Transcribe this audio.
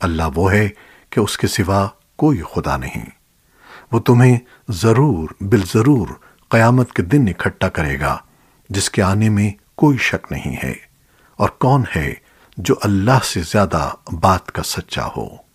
اللہ وہ ہے کہ اس کے سوا کوئی خدا نہیں۔ وہ تمہیں ضرور بالضرور قیامت کے دن اکٹھا کرے گا، جس کے آنے میں کوئی شک نہیں ہے۔ اور کون ہے جو اللہ سے زیادہ بات کا سچا ہو؟